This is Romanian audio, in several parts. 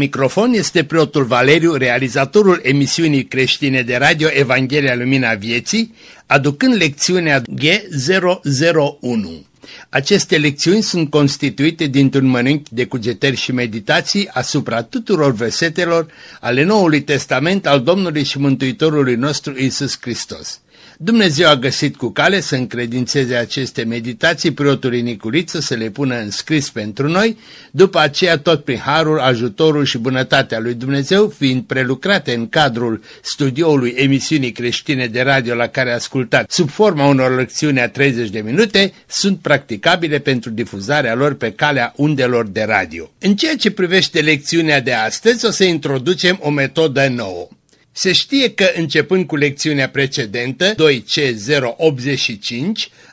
microfon este preotul Valeriu, realizatorul emisiunii creștine de radio Evanghelia Lumina Vieții, aducând lecțiunea G001. Aceste lecțiuni sunt constituite dintr-un mănânchi de cugetări și meditații asupra tuturor versetelor ale Noului Testament al Domnului și Mântuitorului nostru Isus Hristos. Dumnezeu a găsit cu cale să încredințeze aceste meditații preotului Nicuriță să le pună în scris pentru noi, după aceea tot prin harul, ajutorul și bunătatea lui Dumnezeu, fiind prelucrate în cadrul studioului emisiunii creștine de radio la care ascultat sub forma unor lecțiuni a 30 de minute, sunt practicabile pentru difuzarea lor pe calea undelor de radio. În ceea ce privește lecțiunea de astăzi, o să introducem o metodă nouă. Se știe că începând cu lecțiunea precedentă, 2C085,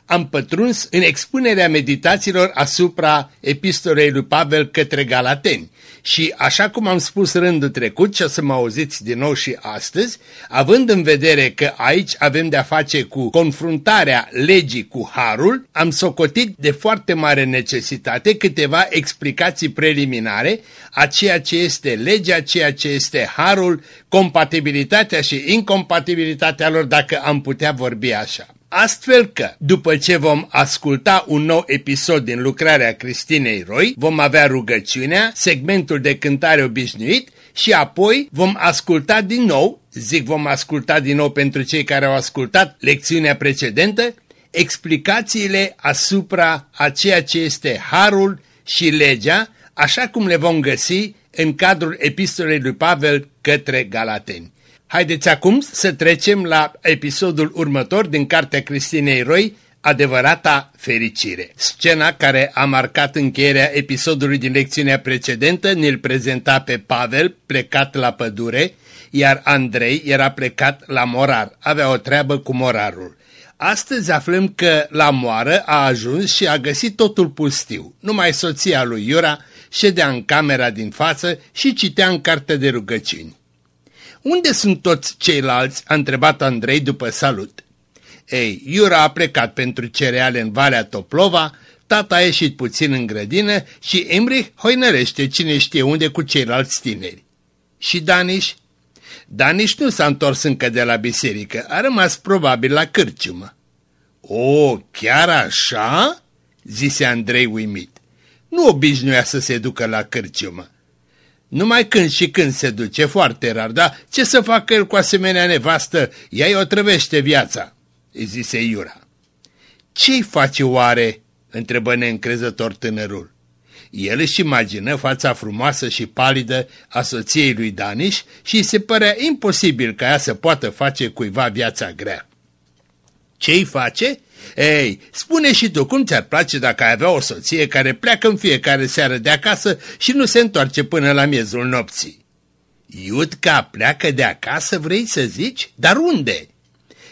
am pătruns în expunerea meditațiilor asupra epistolei lui Pavel către Galateni. Și așa cum am spus rândul trecut și o să mă auziți din nou și astăzi, având în vedere că aici avem de-a face cu confruntarea legii cu Harul, am socotit de foarte mare necesitate câteva explicații preliminare a ceea ce este legea, ceea ce este Harul, compatibilitatea și incompatibilitatea lor, dacă am putea vorbi așa. Astfel că, după ce vom asculta un nou episod din lucrarea Cristinei Roy, vom avea rugăciunea, segmentul de cântare obișnuit și apoi vom asculta din nou, zic vom asculta din nou pentru cei care au ascultat lecțiunea precedentă, explicațiile asupra a ceea ce este Harul și legea, așa cum le vom găsi în cadrul epistolei lui Pavel către Galateni. Haideți acum să trecem la episodul următor din Cartea Cristinei Roy, Adevărata fericire. Scena care a marcat încheierea episodului din lecțiunea precedentă ne-l prezenta pe Pavel plecat la pădure, iar Andrei era plecat la morar, avea o treabă cu morarul. Astăzi aflăm că la moară a ajuns și a găsit totul pustiu. Numai soția lui Iura ședea în camera din față și citea în carte de rugăciuni. Unde sunt toți ceilalți?" a întrebat Andrei după salut. Ei, Iura a plecat pentru cereale în Valea Toplova, tata a ieșit puțin în grădină și Emrich hoinărește cine știe unde cu ceilalți tineri. Și Daniș? Daniș nu s-a întors încă de la biserică, a rămas probabil la cârciumă. O, chiar așa?" zise Andrei uimit. Nu obișnuia să se ducă la cârciumă. Numai când și când se duce, foarte rar, dar ce să facă el cu asemenea nevastă? Ea îi otrăvește viața, îi zise Iura. Ce-i face oare? întrebă neîncrezător tânărul. El își imagină fața frumoasă și palidă a soției lui Daniș și îi se părea imposibil ca ea să poată face cuiva viața grea. Ce-i face? Ei, spune și tu cum ți-ar place dacă ai avea o soție care pleacă în fiecare seară de acasă și nu se întoarce până la miezul nopții. Iudca pleacă de acasă, vrei să zici? Dar unde?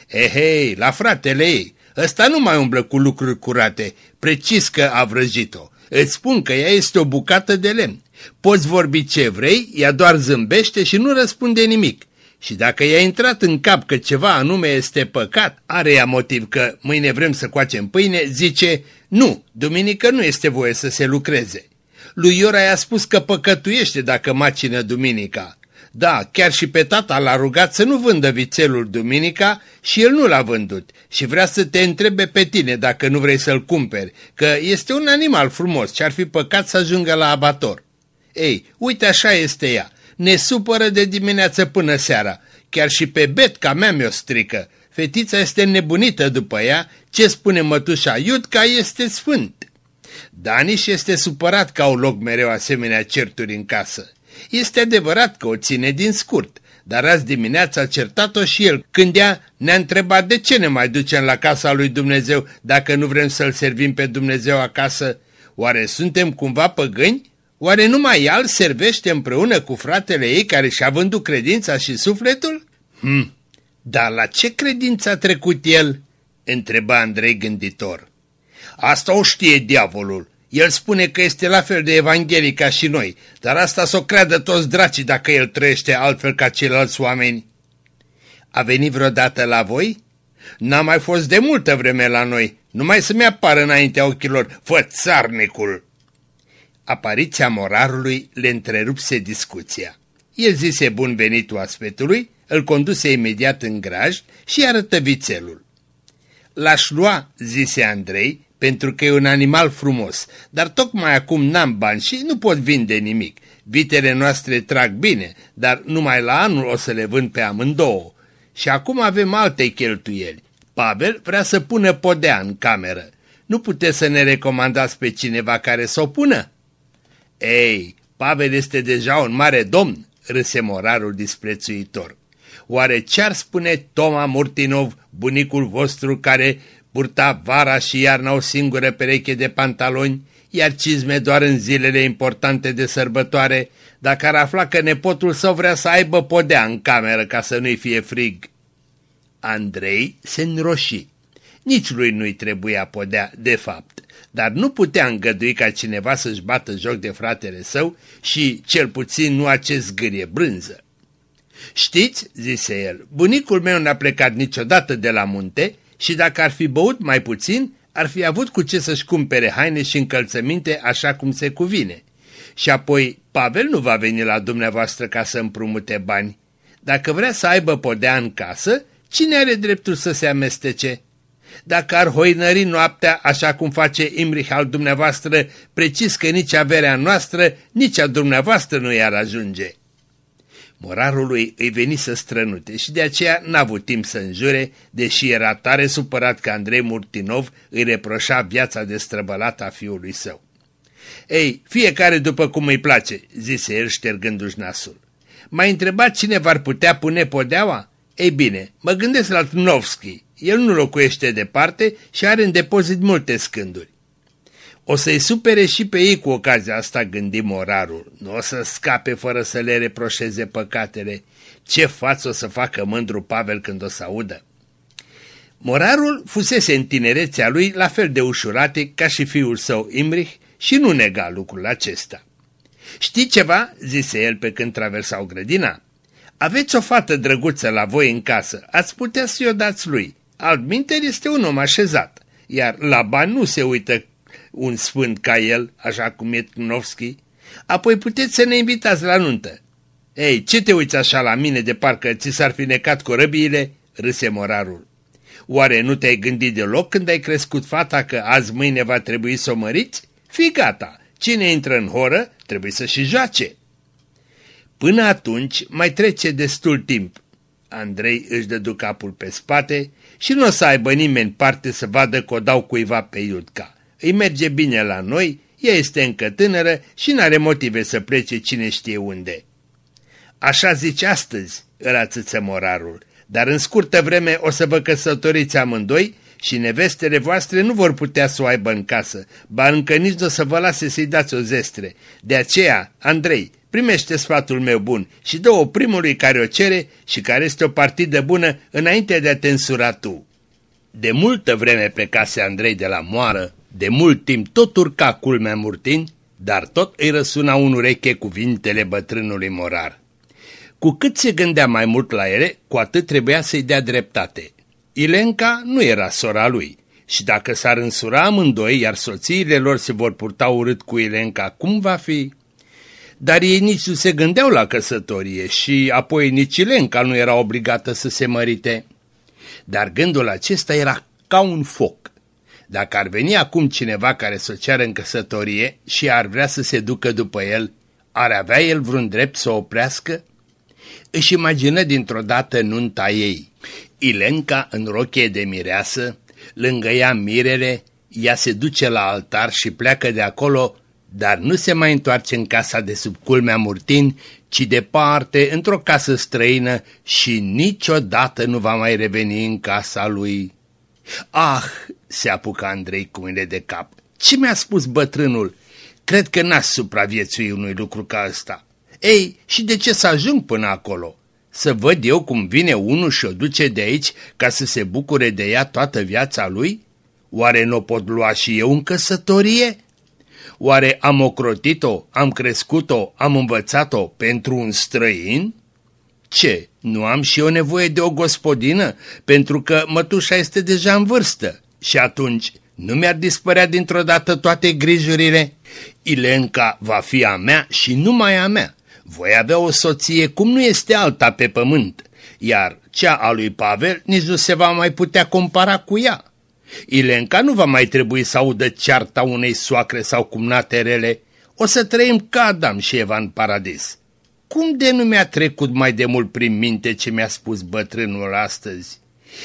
Ehei, la fratele ei. Ăsta nu mai umblă cu lucruri curate, precis că a vrăjit-o. Îți spun că ea este o bucată de lemn. Poți vorbi ce vrei, ea doar zâmbește și nu răspunde nimic. Și dacă i-a intrat în cap că ceva anume este păcat, are ea motiv că mâine vrem să coacem pâine, zice, nu, duminică nu este voie să se lucreze. Lui Iora i-a spus că păcătuiește dacă macină duminica. Da, chiar și pe tata l-a rugat să nu vândă vițelul duminica și el nu l-a vândut și vrea să te întrebe pe tine dacă nu vrei să-l cumperi, că este un animal frumos și ar fi păcat să ajungă la abator. Ei, uite așa este ea ne supără de dimineață până seara. Chiar și pe betca mea mi-o strică. Fetița este nebunită după ea, ce spune mătușa Iudca este sfânt. Daniș este supărat că au loc mereu asemenea certuri în casă. Este adevărat că o ține din scurt, dar azi dimineața a certat-o și el, când ea ne-a întrebat de ce ne mai ducem la casa lui Dumnezeu dacă nu vrem să-L servim pe Dumnezeu acasă. Oare suntem cumva păgâni? Oare numai el servește împreună cu fratele ei care și-a vândut credința și sufletul? Hm, dar la ce credință a trecut el? Întreba Andrei gânditor. Asta o știe diavolul. El spune că este la fel de evanghelic ca și noi, dar asta s-o creadă toți dracii dacă el trăiește altfel ca ceilalți oameni. A venit vreodată la voi? N-a mai fost de multă vreme la noi, numai să-mi apară înaintea ochilor fățarnicul. Apariția morarului le întrerupse discuția. El zise bun venit oaspetului, îl conduse imediat în graj și arătă vițelul. L-aș lua, zise Andrei, pentru că e un animal frumos, dar tocmai acum n-am bani și nu pot vinde nimic. Vitele noastre trag bine, dar numai la anul o să le vând pe amândouă. Și acum avem alte cheltuieli. Pavel vrea să pună podea în cameră. Nu puteți să ne recomandați pe cineva care să o pună? Ei, Pavel este deja un mare domn, râse morarul disprețuitor. Oare ce-ar spune Toma Murtinov, bunicul vostru care purta vara și iarna o singură pereche de pantaloni, iar cizme doar în zilele importante de sărbătoare, dacă ar afla că nepotul său vrea să aibă podea în cameră ca să nu-i fie frig? Andrei se înroși. Nici lui nu-i trebuia podea, de fapt, dar nu putea îngădui ca cineva să-și bată joc de fratele său și, cel puțin, nu acest zgârie brânză. Știți, zise el, bunicul meu n-a plecat niciodată de la munte și dacă ar fi băut mai puțin, ar fi avut cu ce să-și cumpere haine și încălțăminte așa cum se cuvine. Și apoi, Pavel nu va veni la dumneavoastră ca să împrumute bani. Dacă vrea să aibă podea în casă, cine are dreptul să se amestece? Dacă ar hoinări noaptea, așa cum face Imrich al dumneavoastră, precis că nici averea noastră, nici a dumneavoastră nu i-ar ajunge. Morarului îi veni să strănute și de aceea n-a avut timp să înjure, deși era tare supărat că Andrei Murtinov îi reproșa viața destrăbălată a fiului său. Ei, fiecare după cum îi place, zise el ștergându-și nasul. M-a întrebat cine v-ar putea pune podeaua? Ei bine, mă gândesc la Tnovski. El nu locuiește departe și are în depozit multe scânduri. O să-i supere și pe ei cu ocazia asta, gândi morarul. Nu o să scape fără să le reproșeze păcatele. Ce față o să facă mândru Pavel când o să audă? Morarul fusese în tinerețea lui la fel de ușurate ca și fiul său Imrich și nu nega lucrul acesta. Știi ceva?" zise el pe când traversau grădina. Aveți o fată drăguță la voi în casă, ați putea să-i o dați lui. Altminter este un om așezat, iar la bani nu se uită un sfânt ca el, așa cum e Tnovski, apoi puteți să ne invitați la nuntă. Ei, ce te uiți așa la mine de parcă ți s-ar fi necat corăbiile? râse morarul. Oare nu te-ai gândit deloc când ai crescut fata că azi mâine va trebui să o măriți? Fii gata, cine intră în horă trebuie să și joace. Până atunci mai trece destul timp. Andrei își dădu capul pe spate și nu o să aibă nimeni parte să vadă că o dau cuiva pe Iudca îi merge bine la noi, ea este încă tânără și n-are motive să plece cine știe unde. Așa zice astăzi, îl ațăță morarul, dar în scurtă vreme o să vă căsătoriți amândoi și nevestele voastre nu vor putea să o aibă în casă, ba încă nici nu o să vă lase să-i dați o zestre. De aceea, Andrei, primește sfatul meu bun și dă-o primului care o cere și care este o partidă bună înainte de a te însura tu. De multă vreme plecase Andrei de la moară, de mult timp tot urca culmea Murtin, dar tot îi răsuna un ureche cuvintele bătrânului morar. Cu cât se gândea mai mult la ele, cu atât trebuia să-i dea dreptate. Ilenca nu era sora lui și dacă s-ar însura amândoi, iar soțiile lor se vor purta urât cu Ilenca, cum va fi? Dar ei nici nu se gândeau la căsătorie și apoi nici Ilenca nu era obligată să se mărite. Dar gândul acesta era ca un foc dacă ar veni acum cineva care să o ceară în căsătorie și ar vrea să se ducă după el, ar avea el vreun drept să o oprească? Își imagină dintr-o dată nunta ei. Ilenca în rochie de mireasă, lângă ea mirele, ea se duce la altar și pleacă de acolo, dar nu se mai întoarce în casa de sub culmea Murtin, ci departe, într-o casă străină și niciodată nu va mai reveni în casa lui. Ah, se apucă Andrei cu mine de cap. Ce mi-a spus bătrânul? Cred că n-aș supraviețui unui lucru ca ăsta. Ei, și de ce să ajung până acolo? Să văd eu cum vine unul și o duce de aici ca să se bucure de ea toată viața lui? Oare nu pot lua și eu în căsătorie? Oare am ocrotit-o, am crescut-o, am învățat-o pentru un străin? Ce, nu am și eu nevoie de o gospodină, pentru că mătușa este deja în vârstă? Și atunci nu mi-ar dispărea dintr-o dată toate grijurile? Ilenca va fi a mea și numai a mea. Voi avea o soție cum nu este alta pe pământ, iar cea a lui Pavel nici nu se va mai putea compara cu ea. Ilenca nu va mai trebui să audă cearta unei soacre sau cumnate rele. O să trăim ca Adam și Eva în paradis. Cum de nu mi-a trecut mai de mult prin minte ce mi-a spus bătrânul astăzi?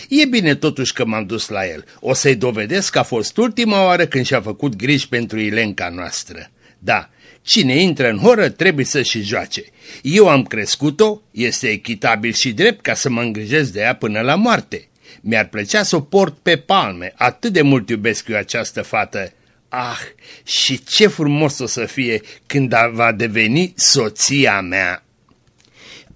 E bine totuși că m-am dus la el. O să-i dovedesc că a fost ultima oară când și-a făcut griji pentru Ilenca noastră. Da, cine intră în horă trebuie să și joace. Eu am crescut-o, este echitabil și drept ca să mă îngrijesc de ea până la moarte. Mi-ar plăcea să o port pe palme, atât de mult iubesc eu această fată. Ah, și ce frumos o să fie când va deveni soția mea!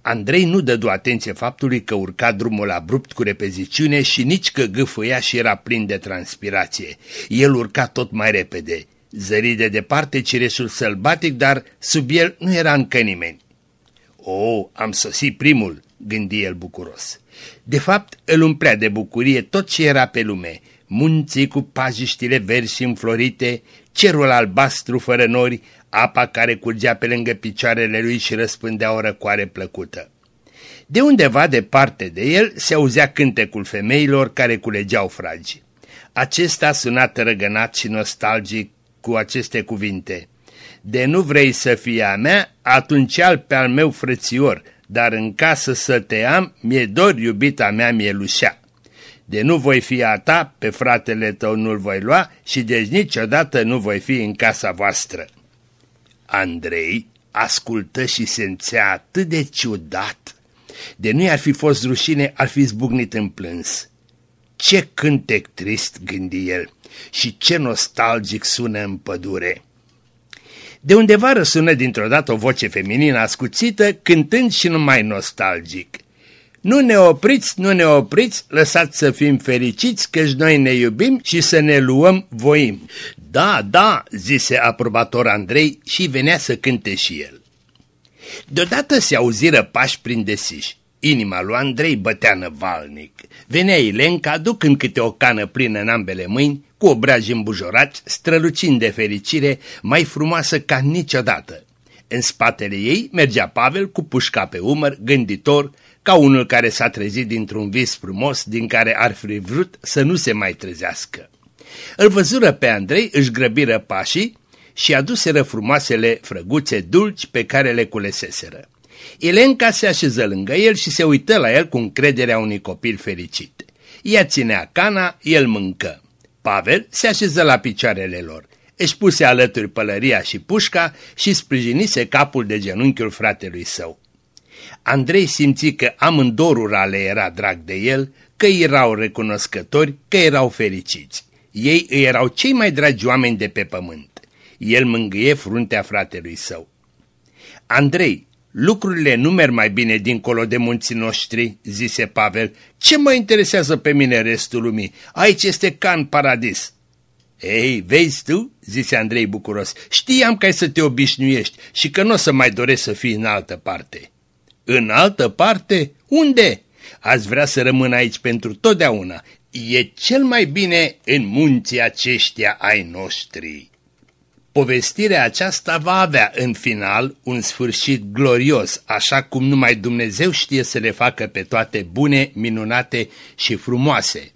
Andrei nu dădu atenție faptului că urca drumul abrupt cu repeziciune și nici că gâfâia și era plin de transpirație. El urca tot mai repede. Zări de departe cireșul sălbatic, dar sub el nu era încă nimeni. O, oh, am sosit primul, gândi el bucuros. De fapt, îl umplea de bucurie tot ce era pe lume, munții cu pajiștile verzi și înflorite, cerul albastru fără nori, apa care curgea pe lângă picioarele lui și răspândea o răcoare plăcută. De undeva departe de el se auzea cântecul femeilor care culegeau fragi. Acesta suna tărăgănat și nostalgic cu aceste cuvinte. De nu vrei să fii a mea, atunci al pe al meu frățior, dar în casă să te am, mi-e dor iubita mea mielușea. De nu voi fi a ta, pe fratele tău nu-l voi lua și deci niciodată nu voi fi în casa voastră. Andrei ascultă și se înțea atât de ciudat. De nu ar fi fost rușine, ar fi zbucnit în plâns. Ce cântec trist, gândi el, și ce nostalgic sună în pădure. De undeva răsună dintr-o dată o voce feminină ascuțită, cântând și numai nostalgic. Nu ne opriți, nu ne opriți, lăsați să fim fericiți, căci noi ne iubim și să ne luăm voim. Da, da, zise aprobator Andrei și venea să cânte și el. Deodată se auziră pași prin desiși. Inima lui Andrei bătea năvalnic. Venea Ilenca, aducând câte o cană plină în ambele mâini, cu obraji îmbujorați, strălucind de fericire, mai frumoasă ca niciodată. În spatele ei mergea Pavel cu pușca pe umăr, gânditor, ca unul care s-a trezit dintr-un vis frumos din care ar fi vrut să nu se mai trezească. Îl văzură pe Andrei, își grăbiră pașii și aduseră frumoasele frăguțe dulci pe care le culeseseră. Elenca se așeză lângă el și se uită la el cu încrederea unui copil fericit. Ea ținea cana, el mâncă. Pavel se așeză la picioarele lor. Își puse alături pălăria și pușca și sprijinise capul de genunchiul fratelui său. Andrei simți că amândorura le era drag de el, că erau recunoscători, că erau fericiți. Ei îi erau cei mai dragi oameni de pe pământ. El mângâie fruntea fratelui său. Andrei, lucrurile nu merg mai bine dincolo de munții noștri, zise Pavel. Ce mă interesează pe mine restul lumii? Aici este ca în paradis. Ei, vezi tu, zise Andrei bucuros, știam că ai să te obișnuiești și că nu o să mai doresc să fii în altă parte. În altă parte? Unde? Ați vrea să rămân aici pentru totdeauna. E cel mai bine în munții aceștia ai noștri. Povestirea aceasta va avea în final un sfârșit glorios, așa cum numai Dumnezeu știe să le facă pe toate bune, minunate și frumoase.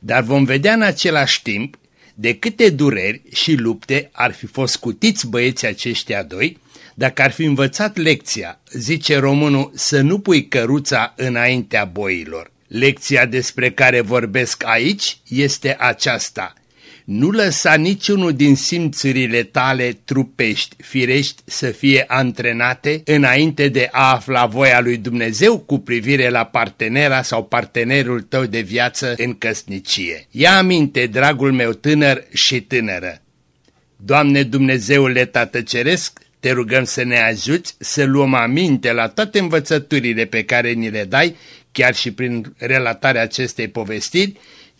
Dar vom vedea în același timp de câte dureri și lupte ar fi fost cutiți băieții aceștia doi dacă ar fi învățat lecția, zice românul, să nu pui căruța înaintea boilor. Lecția despre care vorbesc aici este aceasta. Nu lăsa niciunul din simțurile tale trupești, firești, să fie antrenate înainte de a afla voia lui Dumnezeu cu privire la partenera sau partenerul tău de viață în căsnicie. Ia aminte, dragul meu tânăr și tânără. Doamne Dumnezeule Tată Ceresc, te rugăm să ne ajuți să luăm aminte la toate învățăturile pe care ni le dai, chiar și prin relatarea acestei povestiri,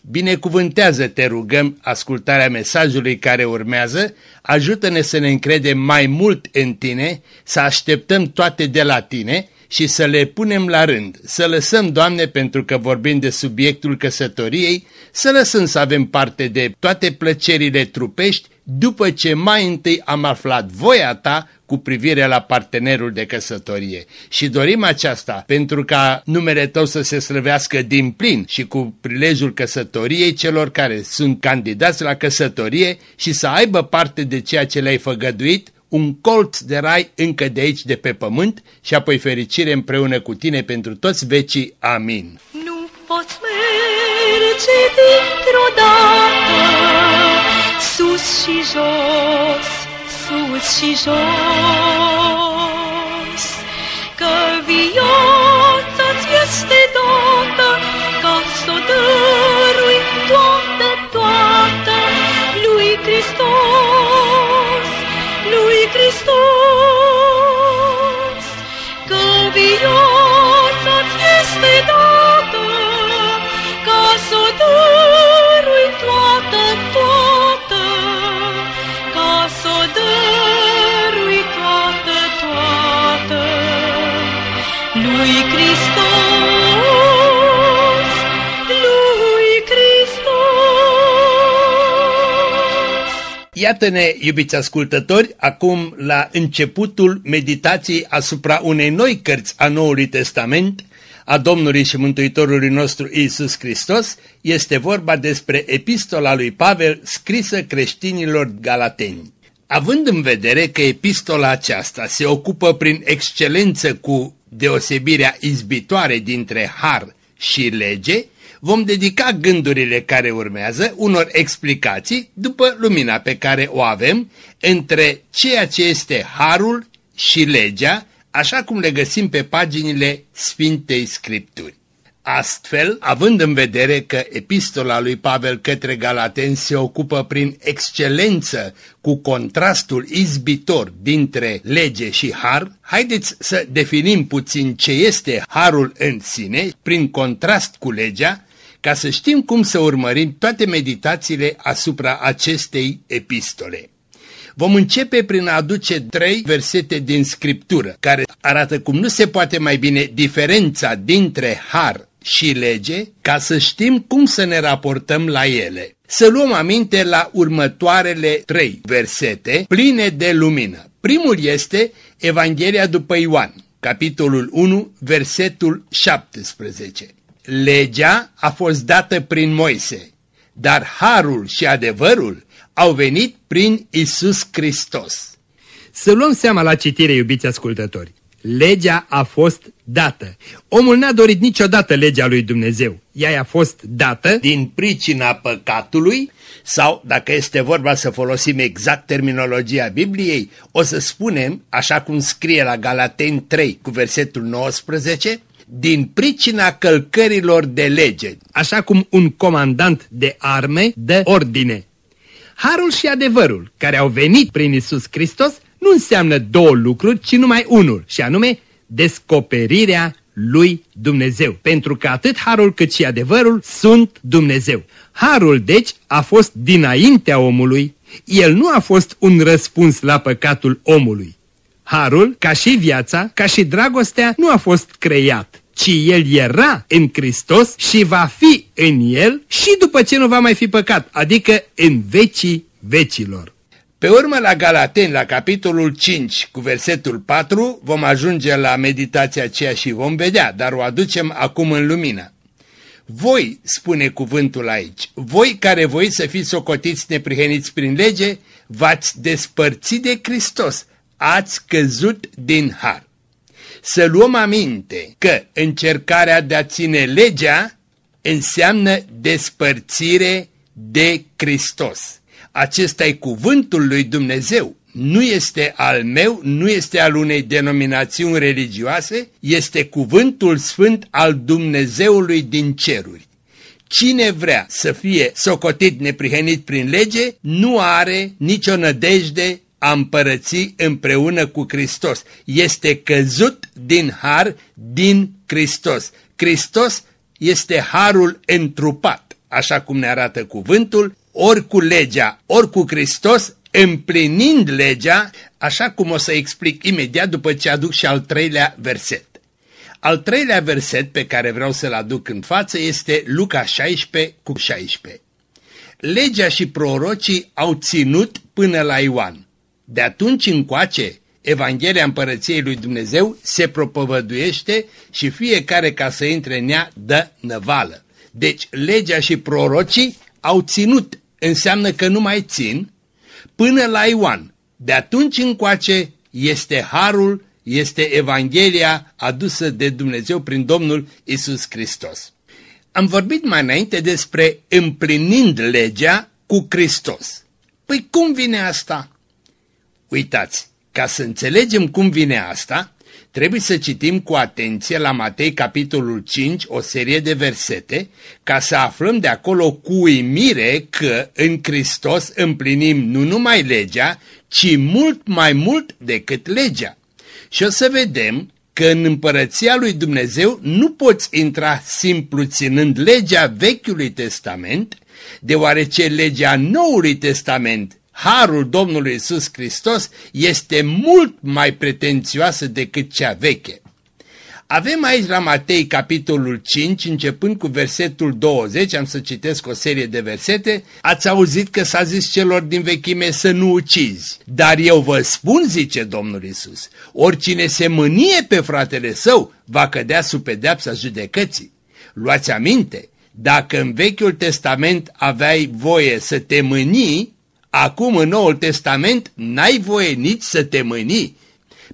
Binecuvântează, te rugăm, ascultarea mesajului care urmează, ajută-ne să ne încredem mai mult în tine, să așteptăm toate de la tine și să le punem la rând, să lăsăm, Doamne, pentru că vorbim de subiectul căsătoriei, să lăsăm să avem parte de toate plăcerile trupești, după ce mai întâi am aflat voia Ta cu privire la partenerul de căsătorie. Și dorim aceasta pentru ca numele Tău să se slăvească din plin și cu prilejul căsătoriei celor care sunt candidați la căsătorie și să aibă parte de ceea ce le-ai făgăduit un colț de rai încă de aici de pe pământ și apoi fericire împreună cu tine pentru toți vecii. Amin. Nu poți merge dintr-o dată Sus și jos, sus și jos Că viața-ți este dată Ca să o dărui toată, toată lui Hristos Iată-ne, iubiți ascultători, acum la începutul meditației asupra unei noi cărți a Noului Testament, a Domnului și Mântuitorului nostru Isus Hristos, este vorba despre epistola lui Pavel scrisă creștinilor galateni. Având în vedere că epistola aceasta se ocupă prin excelență cu deosebirea izbitoare dintre har și lege, vom dedica gândurile care urmează unor explicații după lumina pe care o avem între ceea ce este harul și legea, așa cum le găsim pe paginile Sfintei Scripturi. Astfel, având în vedere că epistola lui Pavel către Galaten se ocupă prin excelență cu contrastul izbitor dintre lege și har, haideți să definim puțin ce este harul în sine prin contrast cu legea, ca să știm cum să urmărim toate meditațiile asupra acestei epistole. Vom începe prin a aduce trei versete din Scriptură, care arată cum nu se poate mai bine diferența dintre har și lege, ca să știm cum să ne raportăm la ele. Să luăm aminte la următoarele trei versete pline de lumină. Primul este Evanghelia după Ioan, capitolul 1, versetul 17. Legea a fost dată prin Moise, dar harul și adevărul au venit prin Isus Hristos. Să luăm seama la citire, iubiți ascultători. Legea a fost dată. Omul n-a dorit niciodată legea lui Dumnezeu. Ea a fost dată Din pricina păcatului, sau dacă este vorba să folosim exact terminologia Bibliei, o să spunem, așa cum scrie la Galateni 3 cu versetul 19, din pricina călcărilor de lege. așa cum un comandant de arme dă ordine. Harul și adevărul, care au venit prin Isus Hristos, nu înseamnă două lucruri, ci numai unul, și anume descoperirea lui Dumnezeu. Pentru că atât harul cât și adevărul sunt Dumnezeu. Harul, deci, a fost dinaintea omului, el nu a fost un răspuns la păcatul omului. Harul, ca și viața, ca și dragostea, nu a fost creat, ci el era în Hristos și va fi în el și după ce nu va mai fi păcat, adică în vecii vecilor. Pe urmă la Galateni, la capitolul 5, cu versetul 4, vom ajunge la meditația aceea și vom vedea, dar o aducem acum în lumină. Voi, spune cuvântul aici, voi care voi să fiți socotiți nepriheniți prin lege, v-ați despărțit de Hristos, ați căzut din har. Să luăm aminte că încercarea de a ține legea înseamnă despărțire de Hristos. Acesta e cuvântul lui Dumnezeu. Nu este al meu, nu este al unei denominațiuni religioase, este cuvântul sfânt al Dumnezeului din ceruri. Cine vrea să fie socotit neprihenit prin lege, nu are nicio nădejde a împărăți împreună cu Hristos. Este căzut din har din Hristos. Hristos este harul întrupat. așa cum ne arată cuvântul, ori cu legea, ori cu Hristos, împlinind legea, așa cum o să explic imediat după ce aduc și al treilea verset. Al treilea verset pe care vreau să-l aduc în față este Luca 16 cu 16. Legea și prorocii au ținut până la Ioan. De atunci încoace, Evanghelia Împărăției lui Dumnezeu se propovăduiește și fiecare ca să intre în ea dă năvală. Deci legea și prorocii au ținut, înseamnă că nu mai țin, până la Ioan. De atunci încoace este harul, este Evanghelia adusă de Dumnezeu prin Domnul Isus Hristos. Am vorbit mai înainte despre împlinind legea cu Hristos. Păi cum vine asta? Uitați, ca să înțelegem cum vine asta, trebuie să citim cu atenție la Matei capitolul 5 o serie de versete ca să aflăm de acolo cu uimire că în Hristos împlinim nu numai legea, ci mult mai mult decât legea. Și o să vedem că în împărăția lui Dumnezeu nu poți intra simplu ținând legea Vechiului Testament, deoarece legea Noului Testament, harul Domnului Isus Hristos, este mult mai pretențioasă decât cea veche. Avem aici la Matei capitolul 5, începând cu versetul 20, am să citesc o serie de versete, ați auzit că s-a zis celor din vechime să nu ucizi, dar eu vă spun, zice Domnul Isus, oricine se mânie pe fratele său va cădea sub pedeapsa judecății. Luați aminte, dacă în Vechiul Testament aveai voie să te mânii, acum în Noul Testament n-ai voie nici să te mâni.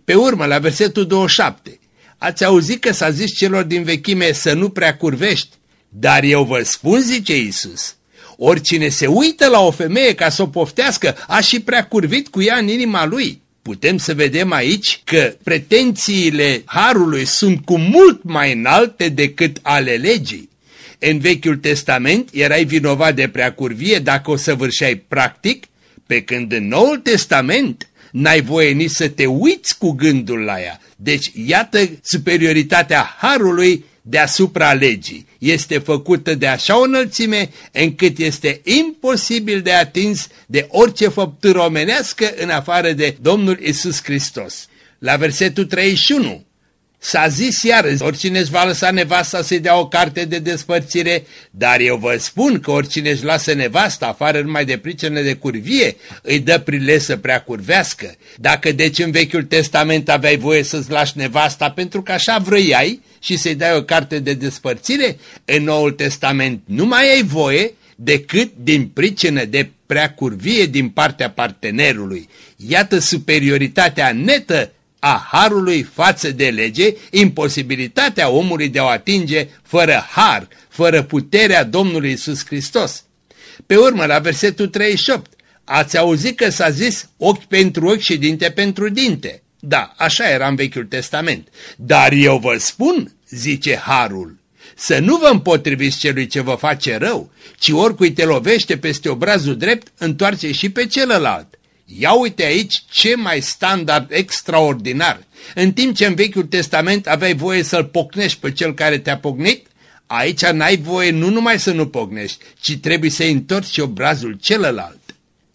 Pe urmă, la versetul 27, Ați auzit că s-a zis celor din vechime să nu prea curvești, dar eu vă spun, zice Isus, oricine se uită la o femeie ca să o poftească, a și prea curvit cu ea în inima lui. Putem să vedem aici că pretențiile Harului sunt cu mult mai înalte decât ale legii. În Vechiul Testament erai vinovat de preacurvie dacă o săvârșeai practic, pe când în Noul Testament n-ai voie nici să te uiți cu gândul la ea. Deci, iată superioritatea Harului deasupra legii. Este făcută de așa o înălțime încât este imposibil de atins de orice făptură omenească în afară de Domnul Isus Hristos. La versetul 31 S-a zis iar, oricine își va lăsa nevasta să-i dea o carte de despărțire, dar eu vă spun că oricine își lasă nevasta, afară numai de pricină de curvie, îi dă prile să prea curvească. Dacă deci în Vechiul Testament aveai voie să-ți lași nevasta pentru că așa vrăiai și să-i dai o carte de despărțire, în Noul Testament nu mai ai voie decât din pricină de prea curvie din partea partenerului. Iată superioritatea netă a harului față de lege, imposibilitatea omului de a o atinge fără har, fără puterea Domnului Isus Hristos. Pe urmă, la versetul 38, ați auzit că s-a zis ochi pentru ochi și dinte pentru dinte. Da, așa era în Vechiul Testament. Dar eu vă spun, zice harul, să nu vă împotriviți celui ce vă face rău, ci oricui te lovește peste obrazul drept, întoarce și pe celălalt. Ia uite aici ce mai standard extraordinar. În timp ce în Vechiul Testament aveai voie să-l pocnești pe cel care te-a pocnit, aici n-ai voie nu numai să nu pocnești, ci trebuie să-i întorci obrazul celălalt.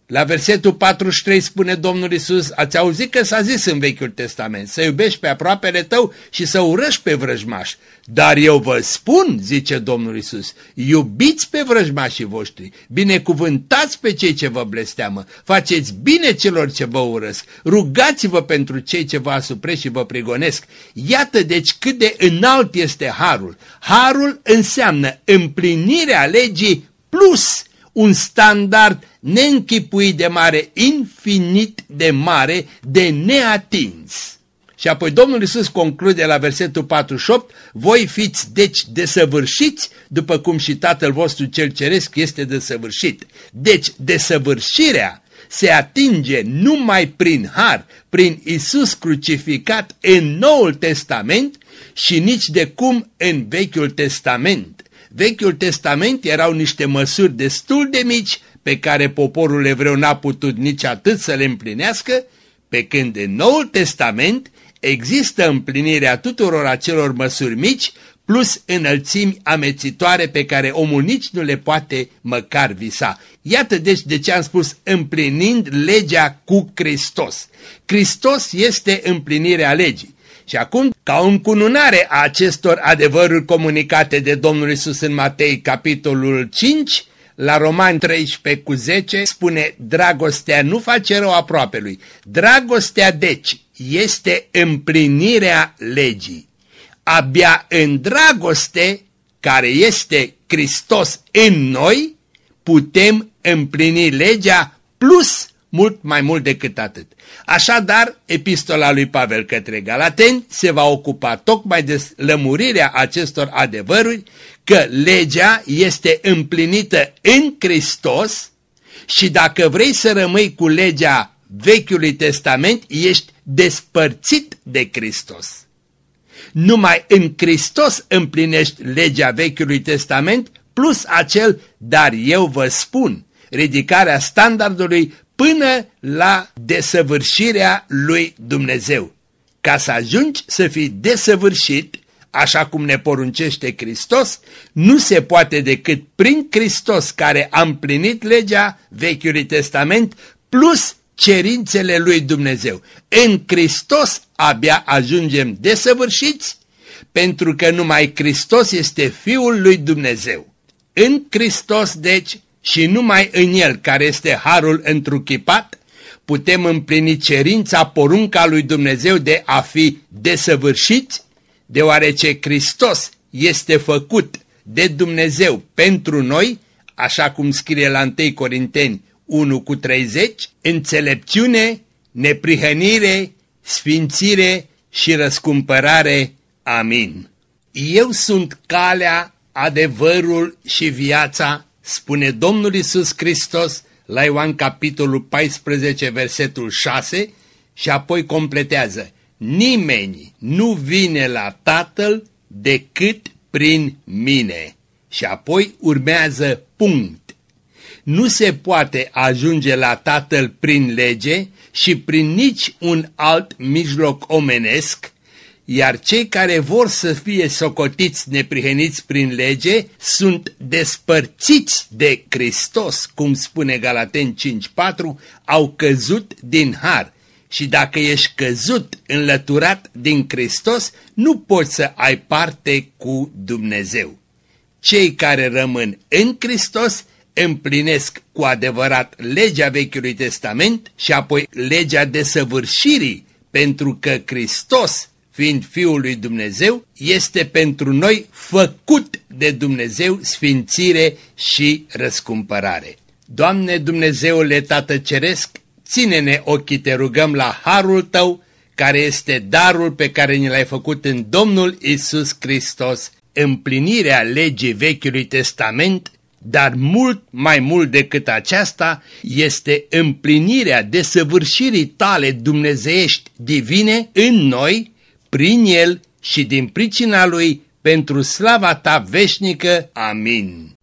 La versetul 43 spune Domnul Isus, ați auzit că s-a zis în Vechiul Testament, să iubești pe aproapele tău și să urăști pe vrăjmaș. Dar eu vă spun, zice Domnul Isus, iubiți pe vrăjmașii voștri, binecuvântați pe cei ce vă blesteamă, faceți bine celor ce vă urăsc, rugați-vă pentru cei ce vă asupre și vă prigonesc. Iată deci cât de înalt este harul. Harul înseamnă împlinirea legii plus un standard neînchipuit de mare, infinit de mare, de neatins. Și apoi Domnul Iisus conclude la versetul 48, voi fiți deci desăvârșiți, după cum și Tatăl vostru cel ceresc este desăvârșit. Deci desăvârșirea se atinge numai prin har, prin Isus crucificat în Noul Testament și nici de cum în Vechiul Testament. Vechiul Testament erau niște măsuri destul de mici pe care poporul evreu n-a putut nici atât să le împlinească, pe când în Noul Testament există împlinirea tuturor acelor măsuri mici, plus înălțimi amețitoare pe care omul nici nu le poate măcar visa. Iată deci de ce am spus împlinind legea cu Hristos. Hristos este împlinirea legii. Și acum, ca o încununare a acestor adevăruri comunicate de Domnul Isus în Matei, capitolul 5, la Romani 13 cu 10 spune dragostea nu face rău aproape lui. Dragostea deci este împlinirea legii. Abia în dragoste, care este Hristos în noi, putem împlini legea plus mult mai mult decât atât. Așadar, epistola lui Pavel către Galateni se va ocupa tocmai de lămurirea acestor adevăruri că legea este împlinită în Hristos și dacă vrei să rămâi cu legea Vechiului Testament, ești despărțit de Hristos. Numai în Hristos împlinești legea Vechiului Testament plus acel, dar eu vă spun, ridicarea standardului până la desăvârșirea lui Dumnezeu. Ca să ajungi să fii desăvârșit, așa cum ne poruncește Hristos, nu se poate decât prin Hristos care a împlinit legea Vechiului Testament plus cerințele lui Dumnezeu. În Hristos abia ajungem desăvârșiți pentru că numai Hristos este Fiul lui Dumnezeu. În Hristos, deci, și numai în El, care este Harul întruchipat, putem împlini cerința porunca lui Dumnezeu de a fi desăvârșiți, deoarece Hristos este făcut de Dumnezeu pentru noi, așa cum scrie la 1 Corinteni 1 cu 30, înțelepciune, neprihănire, sfințire și răscumpărare. Amin. Eu sunt calea, adevărul și viața, spune Domnul Isus Hristos la Ioan capitolul 14, versetul 6 și apoi completează Nimeni nu vine la Tatăl decât prin mine. Și apoi urmează punct. Nu se poate ajunge la Tatăl prin lege și prin nici un alt mijloc omenesc, iar cei care vor să fie socotiți nepriheniți prin lege sunt despărțiți de Hristos, cum spune Galaten 5.4, au căzut din har. Și dacă ești căzut, înlăturat din Hristos, nu poți să ai parte cu Dumnezeu. Cei care rămân în Hristos împlinesc cu adevărat legea Vechiului Testament și apoi legea desăvârșirii, pentru că Hristos fiind Fiul lui Dumnezeu, este pentru noi făcut de Dumnezeu sfințire și răscumpărare. Doamne Dumnezeule Tată Ceresc, ține-ne ochii, te rugăm la harul Tău, care este darul pe care ni l-ai făcut în Domnul Isus Hristos, împlinirea legii Vechiului Testament, dar mult mai mult decât aceasta este împlinirea desăvârșirii tale dumnezeiești divine în noi, prin el și din pricina lui, pentru slava ta veșnică. Amin.